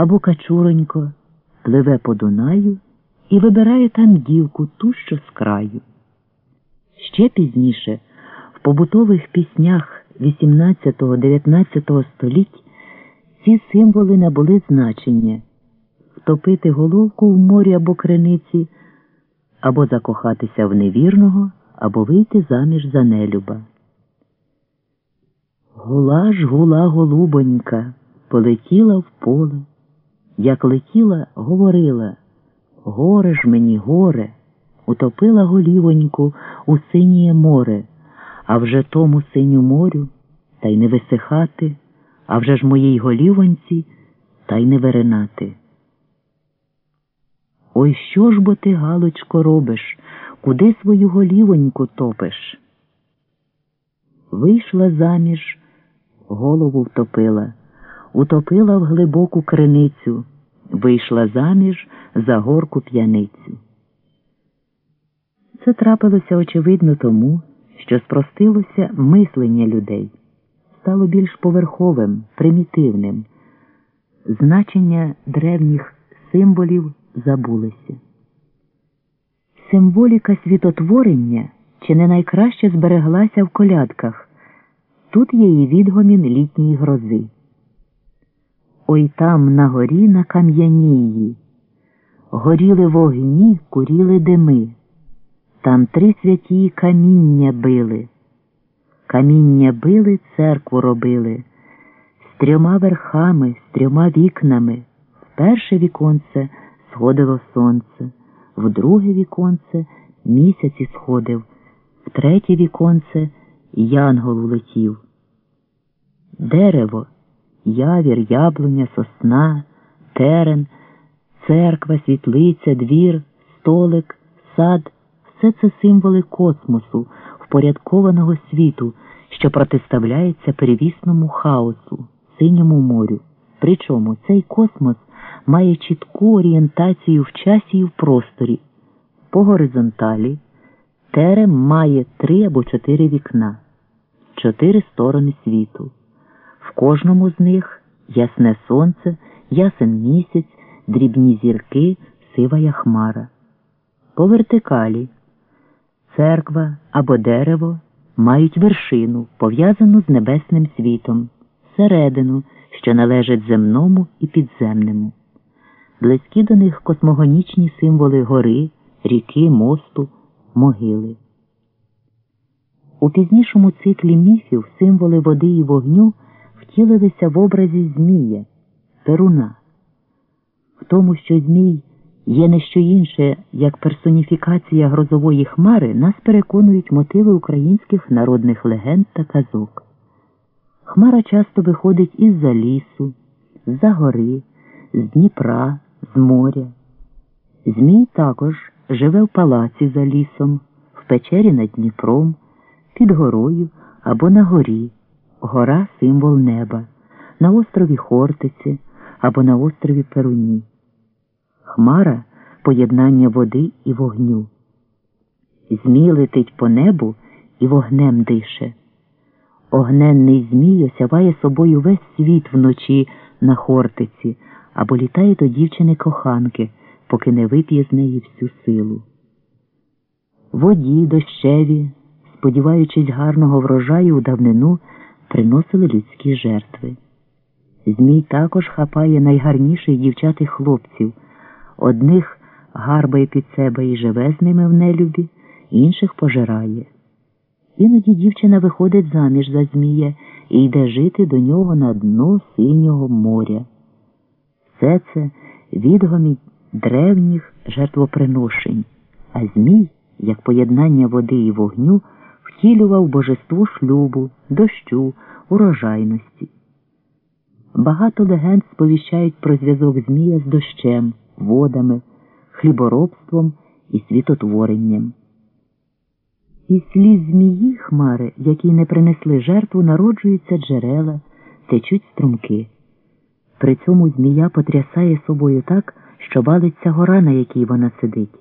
або качуронько пливе по Дунаю і вибирає там дівку ту, що з краю. Ще пізніше в побутових піснях 18-19 століть ці символи набули значення втопити головку в морі або криниці, або закохатися в невірного, або вийти заміж за нелюба. Гула ж гула голубонька, полетіла в поле, як летіла, говорила Горе ж мені, горе, утопила голівоньку у синє море, а вже тому синю морю, та й не висихати, а вже ж моїй голівоньці, та й не виринати. Ой що ж бо ти, Галочко, робиш, куди свою голівоньку топиш? Вийшла заміж, голову втопила, утопила в глибоку криницю, вийшла заміж за горку п'яницю. Це трапилося очевидно тому, що спростилося мислення людей, стало більш поверховим, примітивним. Значення древніх символів забулися. Символіка світотворення чи не найкраще збереглася в колядках. Тут є і відгомін літньої грози. Ой там на горі на кам'янії, горіли вогні, куріли дими, там три святі каміння били, каміння били, церкву робили, з трьома верхами, з трьома вікнами. В перше віконце сходило сонце, в друге віконце місяць сходив, в третє віконце янгол улетів. Дерево, явір, яблуня, сосна, терен, церква, світлиця, двір, столик, сад все це символи космосу, впорядкованого світу, що протиставляється перевісному хаосу, синьому морю. Причому цей космос має чітку орієнтацію в часі і в просторі. По горизонталі терем має три або чотири вікна, чотири сторони світу. В кожному з них ясне сонце, ясен місяць, дрібні зірки, сивая хмара. По вертикалі церква або дерево мають вершину, пов'язану з небесним світом, середину, що належить земному і підземному. Близькі до них космогонічні символи гори, ріки, мосту, могили. У пізнішому циклі міфів символи води і вогню втілилися в образі Змія, Перуна. В тому, що Змій є не що інше, як персоніфікація грозової хмари, нас переконують мотиви українських народних легенд та казок. Хмара часто виходить із-за лісу, з-за гори, з Дніпра, з моря. Змій також живе в палаці за лісом, в печері над Дніпром, під горою або на горі. Гора символ неба, на острові Хортиці або на острові Перуні. Хмара поєднання води і вогню. Змій летить по небу і вогнем дише. Огненний Змій осяває собою весь світ вночі на Хортиці або літає до дівчини коханки, поки не вип'є з неї всю силу. Воді, дощеві, сподіваючись гарного врожаю у давнину, приносили людські жертви. Змій також хапає найгарніших дівчат і хлопців, одних гарбає під себе і живе з ними в нелюбі, інших пожирає. Іноді дівчина виходить заміж за Змія і йде жити до нього на дно синього моря. Все це відгомі древніх жертвоприношень, а Змій, як поєднання води і вогню, втілював божество шлюбу, дощу, урожайності. Багато легенд сповіщають про зв'язок Змія з дощем, водами, хліборобством і світотворенням. Із сліз змії хмари, які не принесли жертву, народжуються джерела, течуть струмки. При цьому змія потрясає собою так, що валиться гора, на якій вона сидить.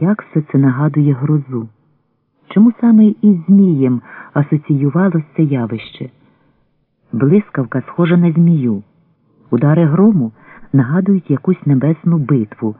Як все це нагадує грозу? Чому саме із Змієм асоціювалося це явище? Блискавка схожа на змію, удари грому нагадують якусь небесну битву.